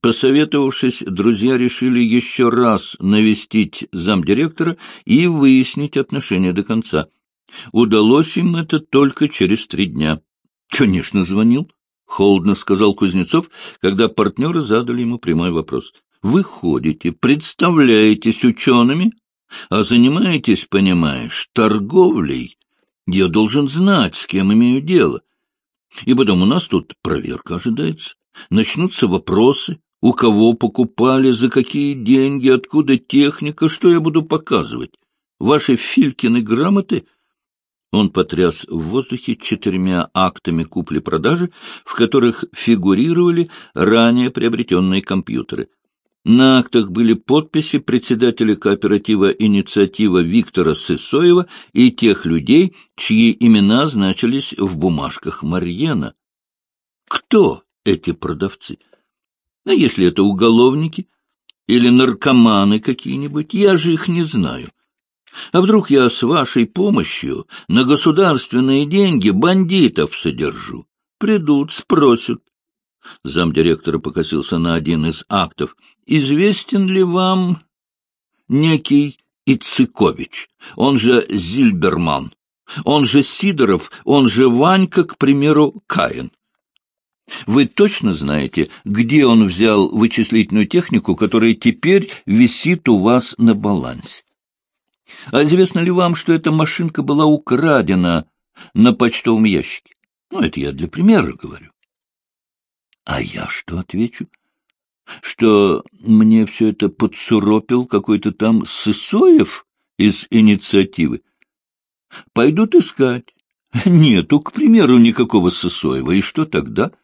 Посоветовавшись, друзья решили еще раз навестить замдиректора и выяснить отношения до конца. Удалось им это только через три дня. — Конечно, звонил, — холодно сказал Кузнецов, когда партнеры задали ему прямой вопрос. — Вы ходите, представляетесь учеными, а занимаетесь, понимаешь, торговлей. Я должен знать, с кем имею дело. И потом у нас тут проверка ожидается. Начнутся вопросы, у кого покупали, за какие деньги, откуда техника, что я буду показывать. Ваши Филькины грамоты... Он потряс в воздухе четырьмя актами купли-продажи, в которых фигурировали ранее приобретенные компьютеры. На актах были подписи председателя кооператива «Инициатива» Виктора Сысоева и тех людей, чьи имена значились в бумажках Марьена. Кто эти продавцы? А если это уголовники или наркоманы какие-нибудь, я же их не знаю. А вдруг я с вашей помощью на государственные деньги бандитов содержу? Придут, спросят. Замдиректора покосился на один из актов. Известен ли вам некий Ицыкович, он же Зильберман, он же Сидоров, он же Ванька, к примеру, Каин? Вы точно знаете, где он взял вычислительную технику, которая теперь висит у вас на балансе? А известно ли вам, что эта машинка была украдена на почтовом ящике? Ну, это я для примера говорю. А я что отвечу? Что мне все это подсуропил какой-то там Сысоев из инициативы? Пойдут искать. Нету, к примеру, никакого Сысоева. И что тогда? —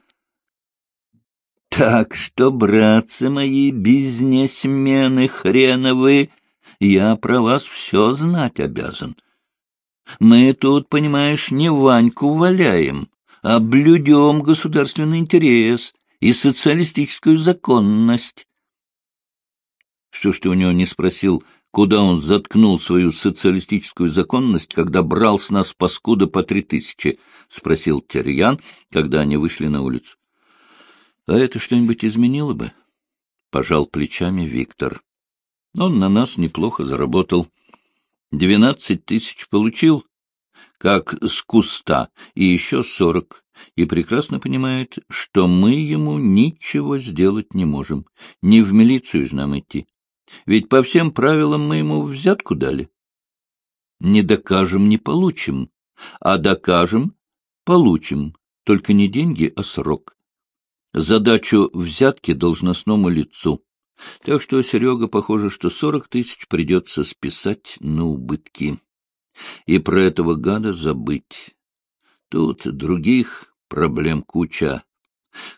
так что, братцы мои, бизнесмены хреновы, я про вас все знать обязан. Мы тут, понимаешь, не Ваньку валяем, а блюдем государственный интерес и социалистическую законность. Что ж ты у него не спросил, куда он заткнул свою социалистическую законность, когда брал с нас паскуда по три тысячи? — спросил Терьян, когда они вышли на улицу. — А это что-нибудь изменило бы? — пожал плечами Виктор. Он на нас неплохо заработал. Двенадцать тысяч получил, как с куста, и еще сорок, и прекрасно понимает, что мы ему ничего сделать не можем. Не в милицию же нам идти. Ведь по всем правилам мы ему взятку дали. Не докажем — не получим, а докажем — получим, только не деньги, а срок задачу взятки должностному лицу. Так что, Серега, похоже, что сорок тысяч придется списать на убытки. И про этого гада забыть. Тут других проблем куча.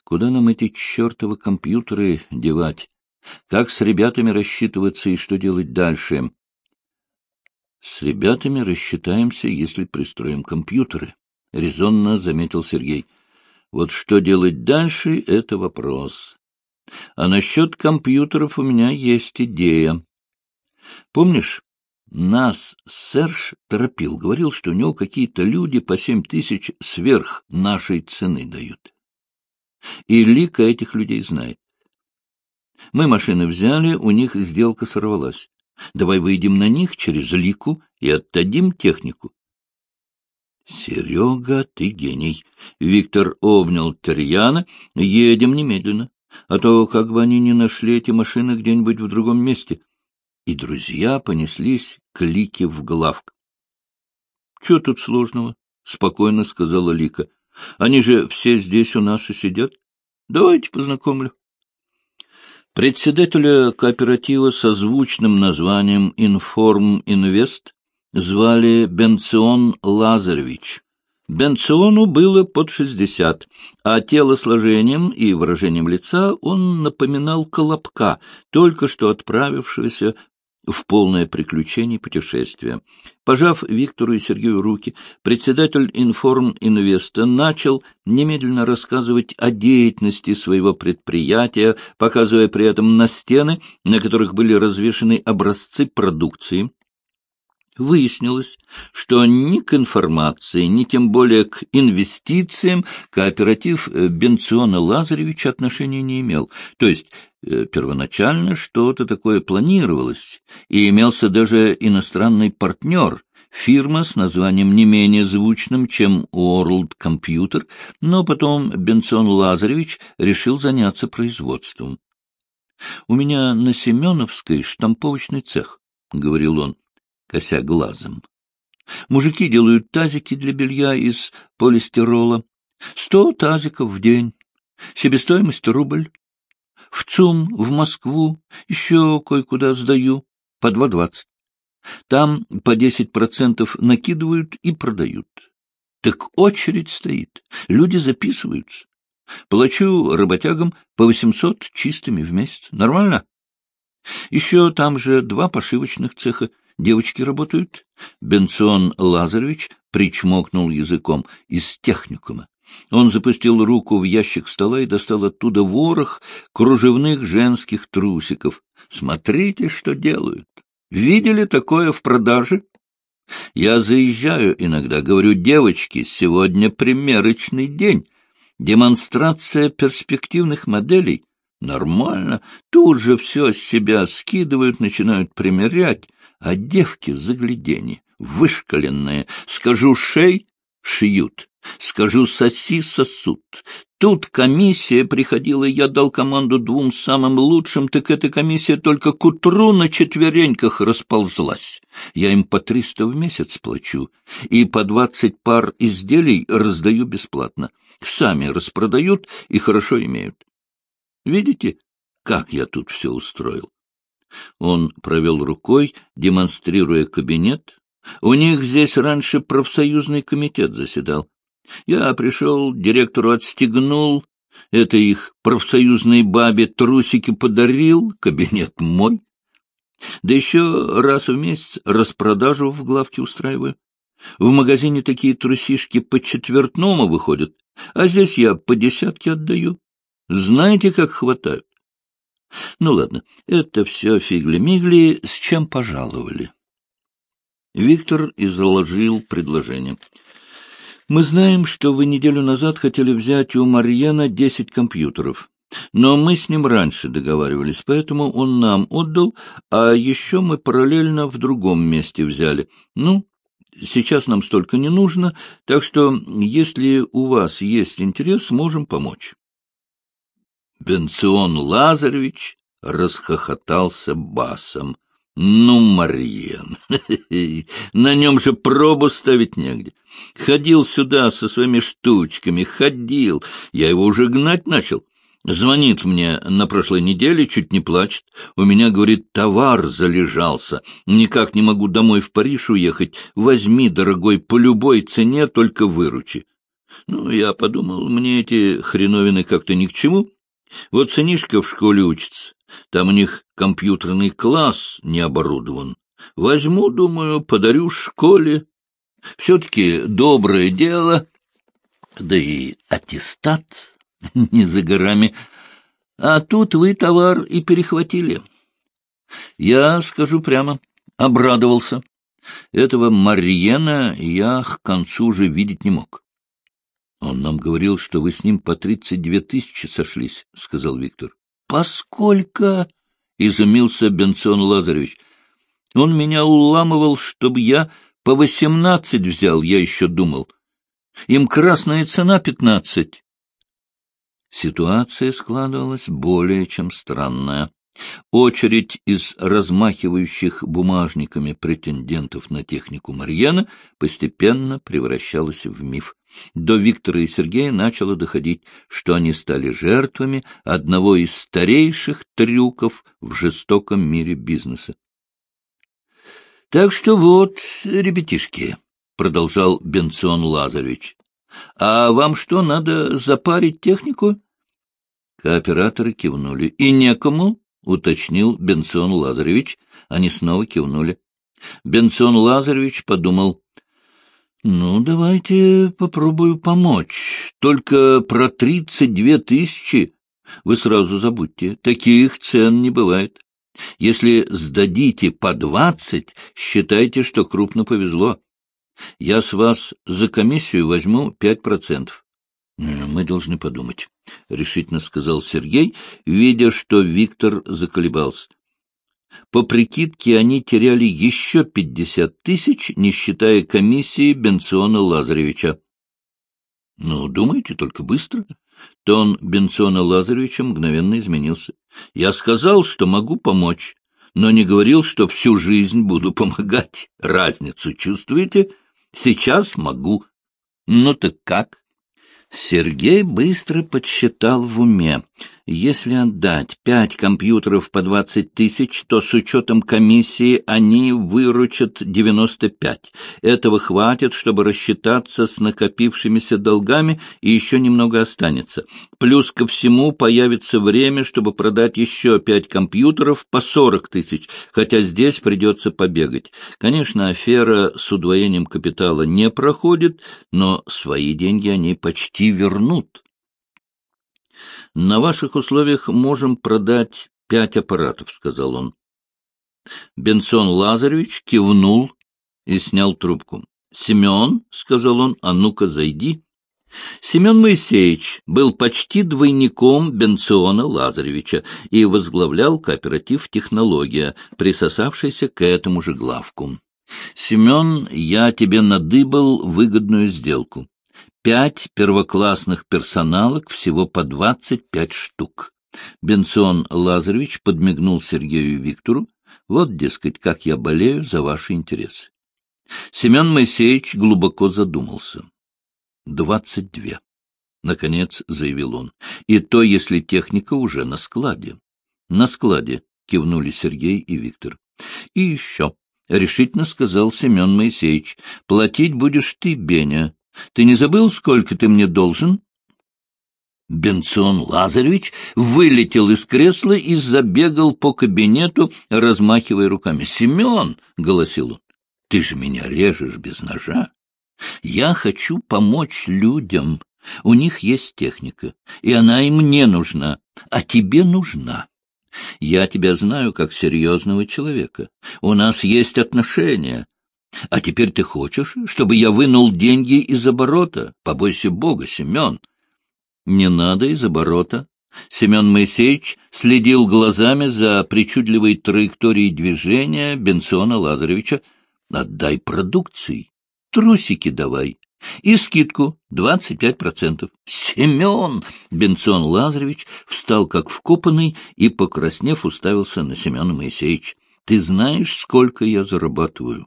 Куда нам эти чертовы компьютеры девать? Как с ребятами рассчитываться и что делать дальше? С ребятами рассчитаемся, если пристроим компьютеры, — резонно заметил Сергей. Вот что делать дальше — это вопрос. А насчет компьютеров у меня есть идея. Помнишь, нас Серж торопил, говорил, что у него какие-то люди по семь тысяч сверх нашей цены дают. И Лика этих людей знает. Мы машины взяли, у них сделка сорвалась. Давай выйдем на них через Лику и отдадим технику. Серега, ты гений. Виктор обнял Тарьяна. Едем немедленно, а то как бы они не нашли эти машины где-нибудь в другом месте. И друзья понеслись к Лике в главк. — Чего тут сложного? — спокойно сказала Лика. — Они же все здесь у нас и сидят. Давайте познакомлю. Председателя кооператива со звучным названием «Информ Инвест» звали Бенцион Лазаревич. Бенциону было под шестьдесят, а телосложением и выражением лица он напоминал Колобка, только что отправившегося в полное приключение путешествия. Пожав Виктору и Сергею руки, председатель Информ-Инвеста начал немедленно рассказывать о деятельности своего предприятия, показывая при этом на стены, на которых были развешаны образцы продукции, Выяснилось, что ни к информации, ни тем более к инвестициям кооператив э, Бенциона Лазаревича отношения не имел. То есть э, первоначально что-то такое планировалось, и имелся даже иностранный партнер, фирма с названием не менее звучным, чем World Computer, но потом Бенцион Лазаревич решил заняться производством. — У меня на Семеновской штамповочный цех, — говорил он кося глазом. Мужики делают тазики для белья из полистирола. Сто тазиков в день. Себестоимость рубль. В ЦУМ, в Москву, еще кое-куда сдаю. По два двадцать. Там по десять процентов накидывают и продают. Так очередь стоит. Люди записываются. Плачу работягам по восемьсот чистыми в месяц. Нормально? Еще там же два пошивочных цеха девочки работают? Бенцион Лазаревич причмокнул языком из техникума. Он запустил руку в ящик стола и достал оттуда ворох кружевных женских трусиков. Смотрите, что делают. Видели такое в продаже? Я заезжаю иногда, говорю, девочки, сегодня примерочный день. Демонстрация перспективных моделей. Нормально. Тут же все с себя скидывают, начинают примерять а девки загляденье, вышкаленные, скажу шей — шьют, скажу соси — сосут. Тут комиссия приходила, я дал команду двум самым лучшим, так эта комиссия только к утру на четвереньках расползлась. Я им по триста в месяц плачу, и по двадцать пар изделий раздаю бесплатно. Сами распродают и хорошо имеют. Видите, как я тут все устроил? Он провел рукой, демонстрируя кабинет. У них здесь раньше профсоюзный комитет заседал. Я пришел, директору отстегнул, это их профсоюзной бабе трусики подарил, кабинет мой. Да еще раз в месяц распродажу в главке устраиваю. В магазине такие трусишки по четвертному выходят, а здесь я по десятке отдаю. Знаете, как хватают? Ну ладно, это все фигли-мигли, с чем пожаловали. Виктор изложил предложение. Мы знаем, что вы неделю назад хотели взять у Марьена десять компьютеров. Но мы с ним раньше договаривались, поэтому он нам отдал, а еще мы параллельно в другом месте взяли. Ну, сейчас нам столько не нужно, так что, если у вас есть интерес, можем помочь. Бенцион Лазаревич расхохотался басом. Ну, Марьен, на нем же пробу ставить негде. Ходил сюда со своими штучками, ходил. Я его уже гнать начал. Звонит мне на прошлой неделе, чуть не плачет. У меня, говорит, товар залежался. Никак не могу домой в Париж уехать. Возьми, дорогой, по любой цене, только выручи. Ну, я подумал, мне эти хреновины как-то ни к чему. Вот сынишка в школе учится, там у них компьютерный класс не оборудован. Возьму, думаю, подарю школе. Все-таки доброе дело, да и аттестат не за горами. А тут вы товар и перехватили. Я, скажу прямо, обрадовался. Этого Мариена я к концу же видеть не мог. — Он нам говорил, что вы с ним по тридцать две тысячи сошлись, — сказал Виктор. — Поскольку? — изумился Бенцион Лазаревич. — Он меня уламывал, чтобы я по восемнадцать взял, я еще думал. Им красная цена пятнадцать. Ситуация складывалась более чем странная. Очередь из размахивающих бумажниками претендентов на технику Марьена постепенно превращалась в миф. До Виктора и Сергея начало доходить, что они стали жертвами одного из старейших трюков в жестоком мире бизнеса. — Так что вот, ребятишки, — продолжал Бенцион Лазаревич, — а вам что, надо запарить технику? Кооператоры кивнули. — И некому, — уточнил Бенцион Лазаревич. Они снова кивнули. Бенцион Лазаревич подумал, — Ну, давайте попробую помочь. Только про тридцать две тысячи вы сразу забудьте. Таких цен не бывает. Если сдадите по двадцать, считайте, что крупно повезло. Я с вас за комиссию возьму пять процентов. — Мы должны подумать, — решительно сказал Сергей, видя, что Виктор заколебался. По прикидке они теряли еще пятьдесят тысяч, не считая комиссии Бенциона Лазаревича. — Ну, думайте, только быстро. Тон Бенциона Лазаревича мгновенно изменился. — Я сказал, что могу помочь, но не говорил, что всю жизнь буду помогать. Разницу чувствуете? Сейчас могу. Ну так как? Сергей быстро подсчитал в уме. Если отдать пять компьютеров по двадцать тысяч, то с учетом комиссии они выручат девяносто пять. Этого хватит, чтобы рассчитаться с накопившимися долгами, и еще немного останется. Плюс ко всему появится время, чтобы продать еще пять компьютеров по сорок тысяч, хотя здесь придется побегать. Конечно, афера с удвоением капитала не проходит, но свои деньги они почти вернут. На ваших условиях можем продать пять аппаратов, — сказал он. Бенсон Лазаревич кивнул и снял трубку. — Семен, — сказал он, — а ну-ка зайди. Семен Моисеевич был почти двойником Бенциона Лазаревича и возглавлял кооператив «Технология», присосавшийся к этому же главку. — Семен, я тебе надыбал выгодную сделку пять первоклассных персоналок, всего по двадцать пять штук. Бенсон Лазаревич подмигнул Сергею Виктору. Вот, дескать, как я болею за ваши интересы. Семен Моисеевич глубоко задумался. Двадцать две. Наконец заявил он. И то, если техника уже на складе. На складе, кивнули Сергей и Виктор. И еще, — решительно сказал Семен Моисеевич, — платить будешь ты, Беня, ты не забыл, сколько ты мне должен? Бенцион Лазаревич вылетел из кресла и забегал по кабинету, размахивая руками. — Семен! — голосил он. — Ты же меня режешь без ножа. Я хочу помочь людям. У них есть техника, и она им не нужна, а тебе нужна. Я тебя знаю как серьезного человека. У нас есть отношения. А теперь ты хочешь, чтобы я вынул деньги из оборота? Побойся Бога, Семен. Не надо из оборота. Семен Моисеевич следил глазами за причудливой траекторией движения Бенсона Лазаревича. Отдай продукции. Трусики давай. И скидку двадцать пять процентов. Семен! Бенсон Лазаревич встал как вкопанный и, покраснев, уставился на Семена Моисеевича. Ты знаешь, сколько я зарабатываю?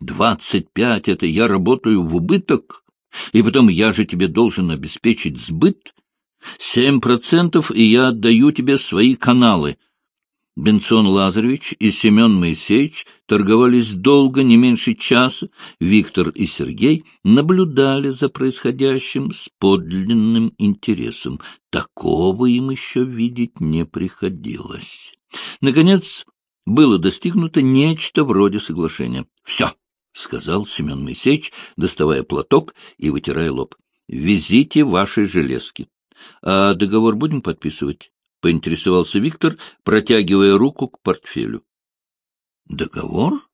Двадцать пять — это я работаю в убыток, и потом я же тебе должен обеспечить сбыт. Семь процентов, и я отдаю тебе свои каналы. Бенсон Лазаревич и Семен Моисеевич торговались долго, не меньше часа. Виктор и Сергей наблюдали за происходящим с подлинным интересом. Такого им еще видеть не приходилось. Наконец, было достигнуто нечто вроде соглашения. — Все, — сказал Семен Моисеевич, доставая платок и вытирая лоб. — Везите ваши железки. — А договор будем подписывать? — поинтересовался Виктор, протягивая руку к портфелю. — Договор?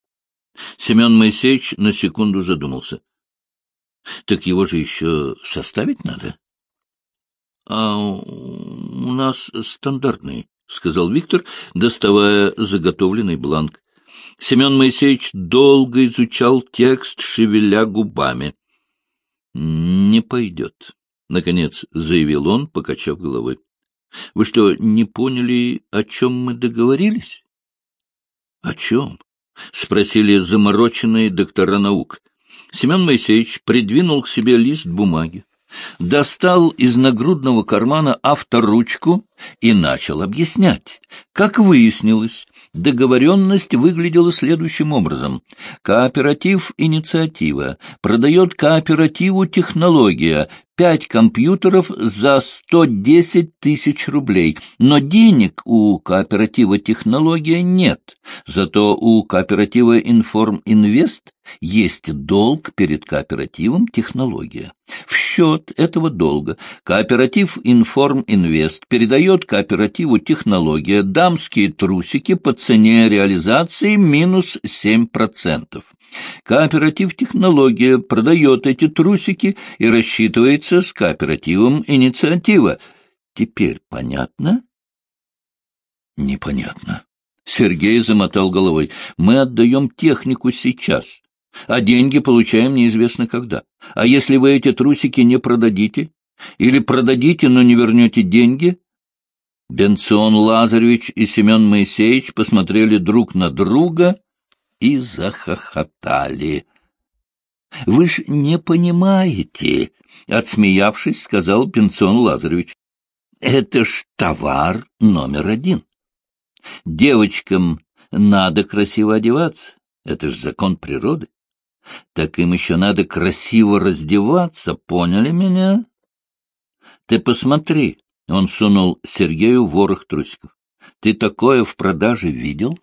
Семен Моисеевич на секунду задумался. — Так его же еще составить надо? — А у нас стандартный, — сказал Виктор, доставая заготовленный бланк. Семен Моисеевич долго изучал текст, шевеля губами. — Не пойдет, — наконец заявил он, покачав головой. — Вы что, не поняли, о чем мы договорились? — О чем? — спросили замороченные доктора наук. Семен Моисеевич придвинул к себе лист бумаги достал из нагрудного кармана авторучку и начал объяснять. Как выяснилось, договоренность выглядела следующим образом. Кооператив «Инициатива» продает кооперативу «Технология» пять компьютеров за 110 тысяч рублей, но денег у кооператива «Технология» нет. Зато у кооператива «Информ Инвест» есть долг перед кооперативом «Технология». В счет этого долга кооператив «Информ Инвест» передает кооперативу «Технология» дамские трусики по цене реализации минус 7%. Кооператив «Технология» продает эти трусики и рассчитывается с кооперативом «Инициатива». Теперь понятно? Непонятно. Сергей замотал головой. Мы отдаем технику сейчас, а деньги получаем неизвестно когда. А если вы эти трусики не продадите? Или продадите, но не вернете деньги? Бенцион Лазаревич и Семен Моисеевич посмотрели друг на друга и захохотали. — Вы ж не понимаете, — отсмеявшись, сказал Бенцион Лазаревич. — Это ж товар номер один. Девочкам надо красиво одеваться, это ж закон природы. Так им еще надо красиво раздеваться, поняли меня? Ты посмотри, — он сунул Сергею ворох трусиков. Ты такое в продаже видел?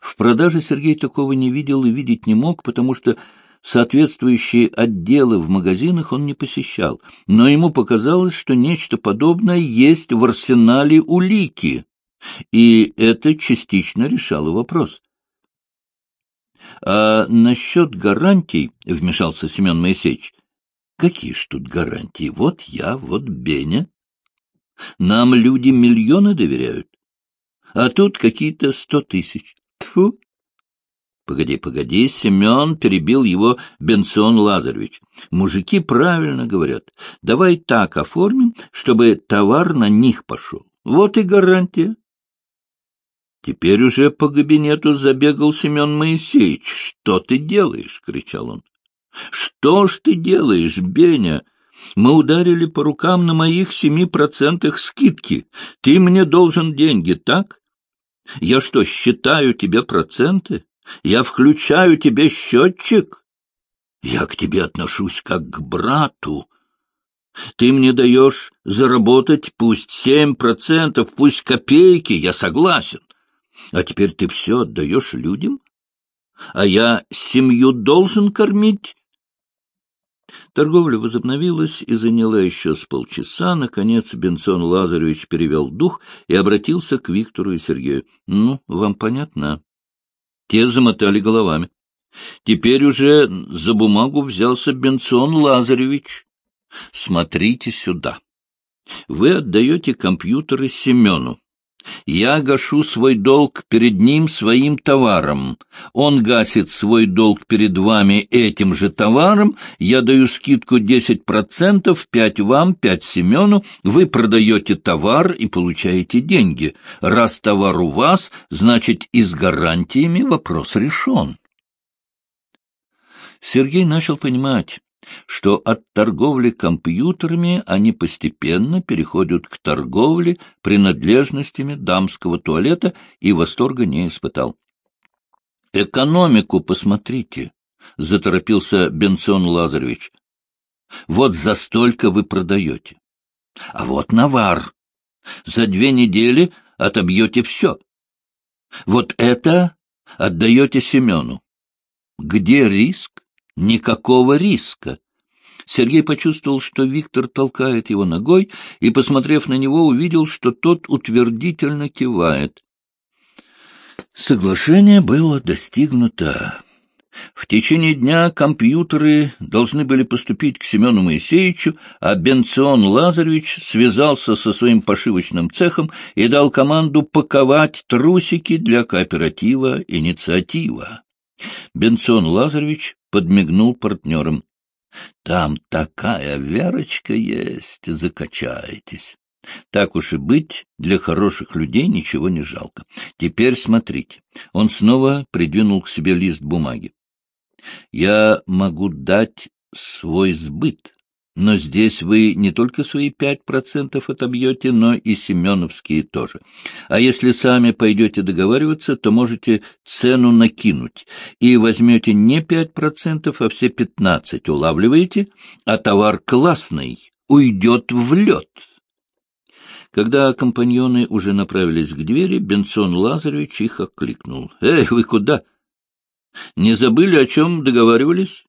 В продаже Сергей такого не видел и видеть не мог, потому что соответствующие отделы в магазинах он не посещал, но ему показалось, что нечто подобное есть в арсенале улики и это частично решало вопрос. — А насчет гарантий, — вмешался Семен Моисеевич, — какие ж тут гарантии? Вот я, вот Беня. Нам люди миллионы доверяют, а тут какие-то сто тысяч. Тьфу! Погоди, погоди, Семен перебил его Бенсон Лазаревич. Мужики правильно говорят. Давай так оформим, чтобы товар на них пошел. Вот и гарантия. Теперь уже по кабинету забегал Семен Моисеевич. — Что ты делаешь? — кричал он. — Что ж ты делаешь, Беня? Мы ударили по рукам на моих семи процентах скидки. Ты мне должен деньги, так? Я что, считаю тебе проценты? Я включаю тебе счетчик? Я к тебе отношусь как к брату. Ты мне даешь заработать пусть семь процентов, пусть копейки, я согласен. А теперь ты все отдаешь людям? А я семью должен кормить? Торговля возобновилась и заняла еще с полчаса. Наконец Бенсон Лазаревич перевел дух и обратился к Виктору и Сергею. — Ну, вам понятно? Те замотали головами. Теперь уже за бумагу взялся Бенсон Лазаревич. — Смотрите сюда. Вы отдаете компьютеры Семену. Я гашу свой долг перед ним своим товаром. Он гасит свой долг перед вами этим же товаром. Я даю скидку 10%, 5 вам, 5 Семену. Вы продаете товар и получаете деньги. Раз товар у вас, значит и с гарантиями вопрос решен. Сергей начал понимать, что от торговли компьютерами они постепенно переходят к торговле принадлежностями дамского туалета и восторга не испытал. «Экономику посмотрите», — заторопился Бенсон Лазаревич. «Вот за столько вы продаете. А вот навар. За две недели отобьете все. Вот это отдаете Семену. Где риск? Никакого риска. Сергей почувствовал, что Виктор толкает его ногой, и, посмотрев на него, увидел, что тот утвердительно кивает. Соглашение было достигнуто. В течение дня компьютеры должны были поступить к Семену Моисеевичу, а Бенцион Лазаревич связался со своим пошивочным цехом и дал команду паковать трусики для кооператива «Инициатива». Бенцион Лазаревич подмигнул партнерам. — Там такая Верочка есть, закачайтесь. Так уж и быть, для хороших людей ничего не жалко. Теперь смотрите. Он снова придвинул к себе лист бумаги. Я могу дать свой сбыт. Но здесь вы не только свои пять процентов отобьете, но и семеновские тоже. А если сами пойдете договариваться, то можете цену накинуть и возьмете не пять процентов, а все пятнадцать улавливаете, а товар классный уйдет в лед. Когда компаньоны уже направились к двери, Бенсон Лазаревич их окликнул. — Эй, вы куда? Не забыли, о чем договаривались?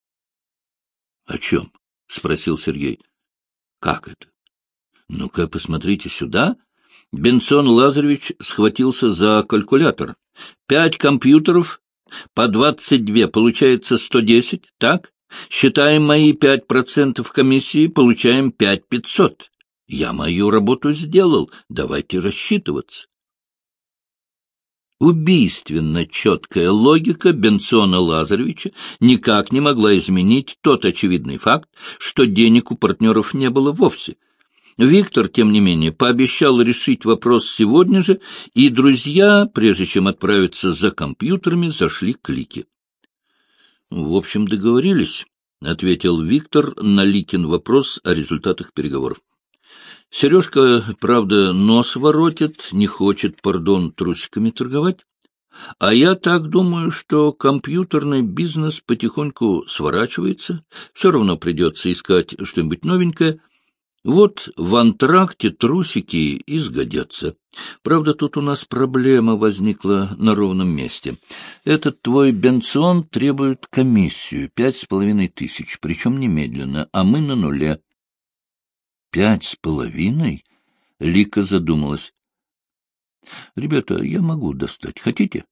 — О чем? — спросил Сергей. — Как это? Ну-ка, посмотрите сюда. Бенсон Лазаревич схватился за калькулятор. Пять компьютеров по двадцать две, получается сто десять, так? Считаем мои пять процентов комиссии, получаем пять пятьсот. Я мою работу сделал, давайте рассчитываться. Убийственно четкая логика Бенсона Лазаревича никак не могла изменить тот очевидный факт, что денег у партнеров не было вовсе. Виктор, тем не менее, пообещал решить вопрос сегодня же, и друзья, прежде чем отправиться за компьютерами, зашли к Лике. — В общем, договорились, — ответил Виктор на Ликин вопрос о результатах переговоров. Сережка, правда, нос воротит, не хочет, пардон, трусиками торговать. А я так думаю, что компьютерный бизнес потихоньку сворачивается, все равно придется искать что-нибудь новенькое — вот в антракте трусики изгодятся. Правда, тут у нас проблема возникла на ровном месте. Этот твой бенцион требует комиссию пять с половиной тысяч, причем немедленно, а мы на нуле. Пять с половиной? Лика задумалась. Ребята, я могу достать. Хотите?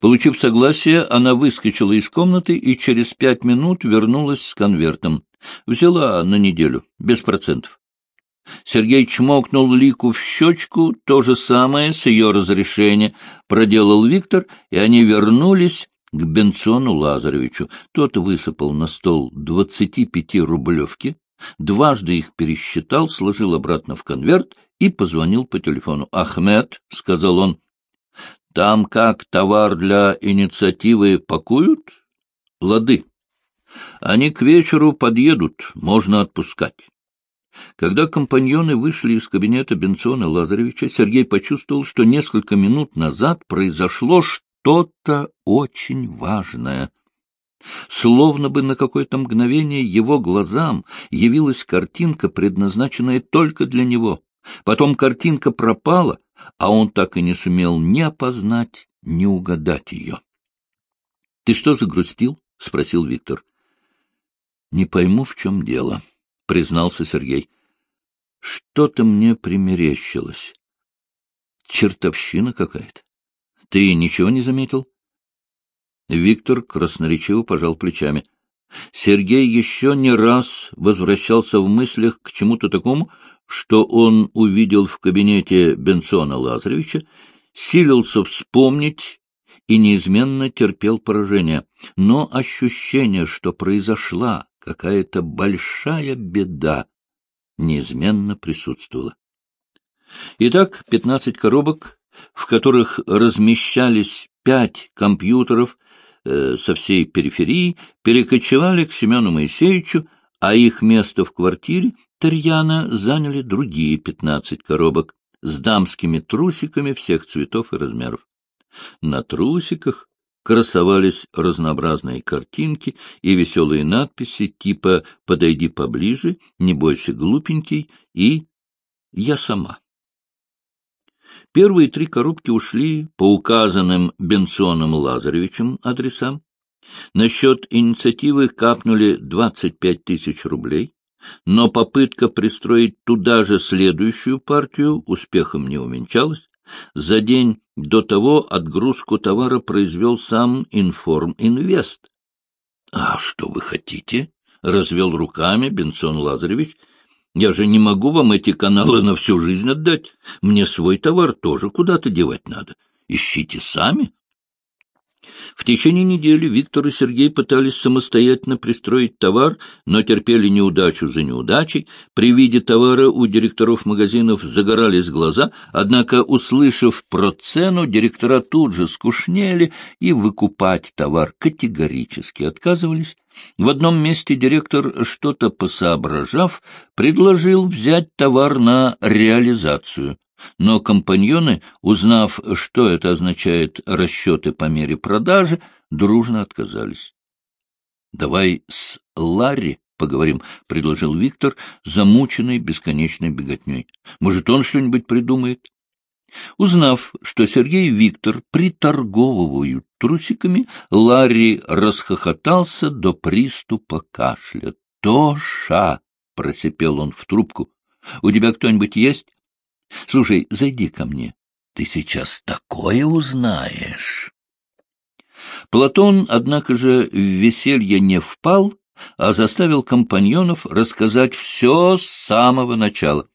Получив согласие, она выскочила из комнаты и через пять минут вернулась с конвертом. Взяла на неделю, без процентов. Сергей чмокнул Лику в щечку, то же самое с ее разрешения проделал Виктор, и они вернулись к Бенциону Лазаревичу. Тот высыпал на стол двадцати пяти рублевки, дважды их пересчитал, сложил обратно в конверт и позвонил по телефону. «Ахмед», — сказал он, — «там как товар для инициативы пакуют?» «Лады». Они к вечеру подъедут, можно отпускать. Когда компаньоны вышли из кабинета Бенсона Лазаревича, Сергей почувствовал, что несколько минут назад произошло что-то очень важное. Словно бы на какое-то мгновение его глазам явилась картинка, предназначенная только для него. Потом картинка пропала, а он так и не сумел ни опознать, ни угадать ее. — Ты что загрустил? — спросил Виктор. Не пойму, в чем дело, — признался Сергей. Что-то мне примерещилось. Чертовщина какая-то. Ты ничего не заметил? Виктор красноречиво пожал плечами. Сергей еще не раз возвращался в мыслях к чему-то такому, что он увидел в кабинете Бенсона Лазаревича, силился вспомнить и неизменно терпел поражение. Но ощущение, что произошла какая-то большая беда неизменно присутствовала. Итак, пятнадцать коробок, в которых размещались пять компьютеров э, со всей периферии, перекочевали к Семену Моисеевичу, а их место в квартире Тарьяна заняли другие пятнадцать коробок с дамскими трусиками всех цветов и размеров. На трусиках красовались разнообразные картинки и веселые надписи типа «Подойди поближе», «Не бойся, глупенький» и «Я сама». Первые три коробки ушли по указанным Бенсоном Лазаревичем адресам. На счет инициативы капнули 25 тысяч рублей, но попытка пристроить туда же следующую партию успехом не увенчалась. За день до того отгрузку товара произвел сам Информинвест. — А что вы хотите? — развел руками Бенсон Лазаревич. — Я же не могу вам эти каналы на всю жизнь отдать. Мне свой товар тоже куда-то девать надо. Ищите сами. В течение недели Виктор и Сергей пытались самостоятельно пристроить товар, но терпели неудачу за неудачей. При виде товара у директоров магазинов загорались глаза, однако, услышав про цену, директора тут же скушнели и выкупать товар категорически отказывались. В одном месте директор, что-то посоображав, предложил взять товар на реализацию. Но компаньоны, узнав, что это означает расчеты по мере продажи, дружно отказались. — Давай с Ларри поговорим, — предложил Виктор, замученный бесконечной беготней. — Может, он что-нибудь придумает? Узнав, что Сергей и Виктор приторговывают трусиками, Ларри расхохотался до приступа кашля. — Тоша! — просипел он в трубку. У тебя кто-нибудь есть? Слушай, зайди ко мне. Ты сейчас такое узнаешь. Платон, однако же, в веселье не впал, а заставил компаньонов рассказать все с самого начала.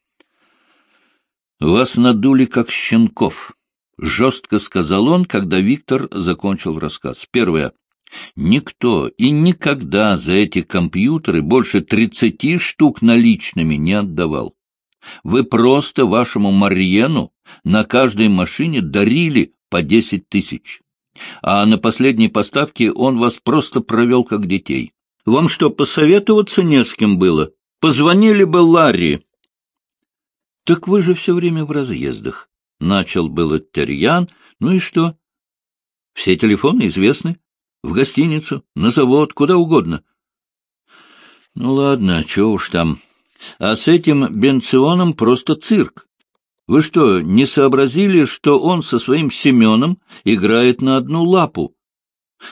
«Вас надули, как щенков», — жестко сказал он, когда Виктор закончил рассказ. Первое. Никто и никогда за эти компьютеры больше тридцати штук наличными не отдавал. Вы просто вашему Марьену на каждой машине дарили по десять тысяч. А на последней поставке он вас просто провел как детей. Вам что, посоветоваться не с кем было? Позвонили бы Ларри. Так вы же все время в разъездах. Начал было Терьян. Ну и что? Все телефоны известны. В гостиницу, на завод, куда угодно. Ну ладно, что уж там. А с этим Бенционом просто цирк. Вы что, не сообразили, что он со своим Семеном играет на одну лапу?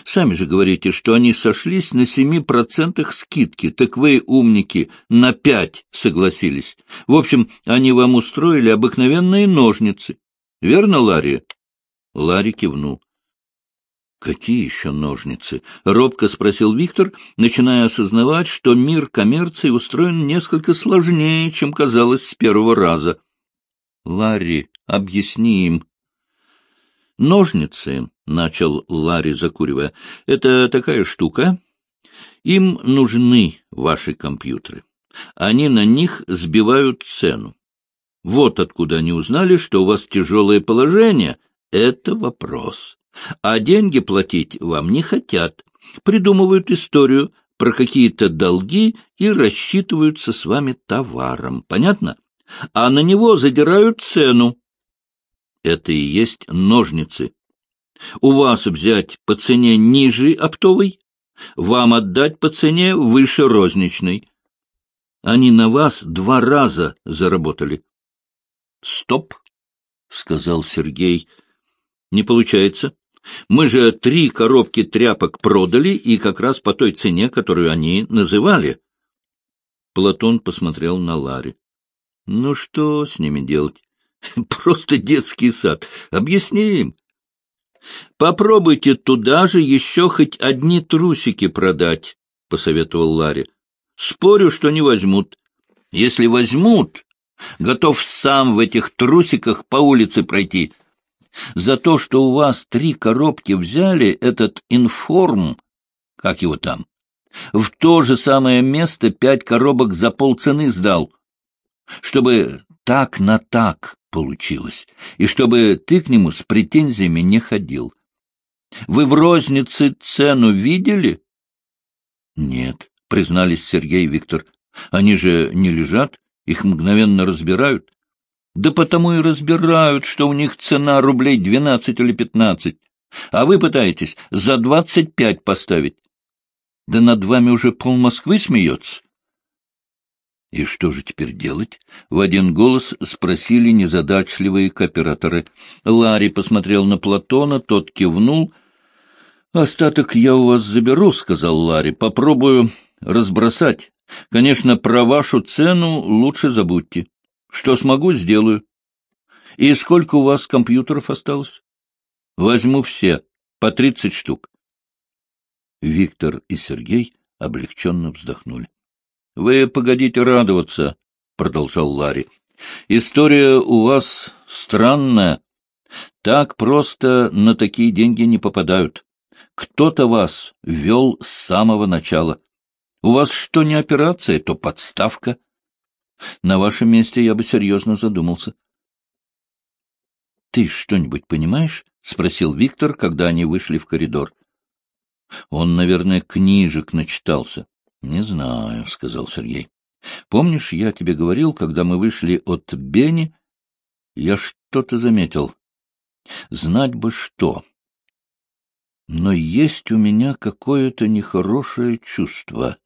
Сами же говорите, что они сошлись на семи процентах скидки, так вы, умники, на пять согласились. В общем, они вам устроили обыкновенные ножницы. Верно, Ларри? Ларри кивнул. «Какие еще ножницы?» — робко спросил Виктор, начиная осознавать, что мир коммерции устроен несколько сложнее, чем казалось с первого раза. «Ларри, объясни им». «Ножницы», — начал Ларри, закуривая, — «это такая штука. Им нужны ваши компьютеры. Они на них сбивают цену. Вот откуда они узнали, что у вас тяжелое положение. Это вопрос а деньги платить вам не хотят, придумывают историю про какие-то долги и рассчитываются с вами товаром. Понятно? А на него задирают цену. Это и есть ножницы. У вас взять по цене ниже оптовой, вам отдать по цене выше розничной. Они на вас два раза заработали. — Стоп, — сказал Сергей. — Не получается. Мы же три коробки тряпок продали, и как раз по той цене, которую они называли. Платон посмотрел на Ларри. — Ну что с ними делать? Просто детский сад. Объясни им. — Попробуйте туда же еще хоть одни трусики продать, — посоветовал Ларри. — Спорю, что не возьмут. Если возьмут, готов сам в этих трусиках по улице пройти — за то, что у вас три коробки взяли этот информ, как его там, в то же самое место пять коробок за полцены сдал, чтобы так на так получилось, и чтобы ты к нему с претензиями не ходил. Вы в рознице цену видели? — Нет, — признались Сергей и Виктор. — Они же не лежат, их мгновенно разбирают. Да потому и разбирают, что у них цена рублей двенадцать или пятнадцать, а вы пытаетесь за двадцать пять поставить. Да над вами уже пол Москвы смеется. И что же теперь делать? В один голос спросили незадачливые кооператоры. Ларри посмотрел на Платона, тот кивнул. «Остаток я у вас заберу», — сказал Ларри. «Попробую разбросать. Конечно, про вашу цену лучше забудьте». Что смогу, сделаю. И сколько у вас компьютеров осталось? Возьму все, по тридцать штук. Виктор и Сергей облегченно вздохнули. — Вы погодите радоваться, — продолжал Ларри. — История у вас странная. Так просто на такие деньги не попадают. Кто-то вас вел с самого начала. У вас что не операция, то подставка. На вашем месте я бы серьезно задумался. — Ты что-нибудь понимаешь? — спросил Виктор, когда они вышли в коридор. — Он, наверное, книжек начитался. — Не знаю, — сказал Сергей. — Помнишь, я тебе говорил, когда мы вышли от Бени, я что-то заметил. Знать бы что. Но есть у меня какое-то нехорошее чувство.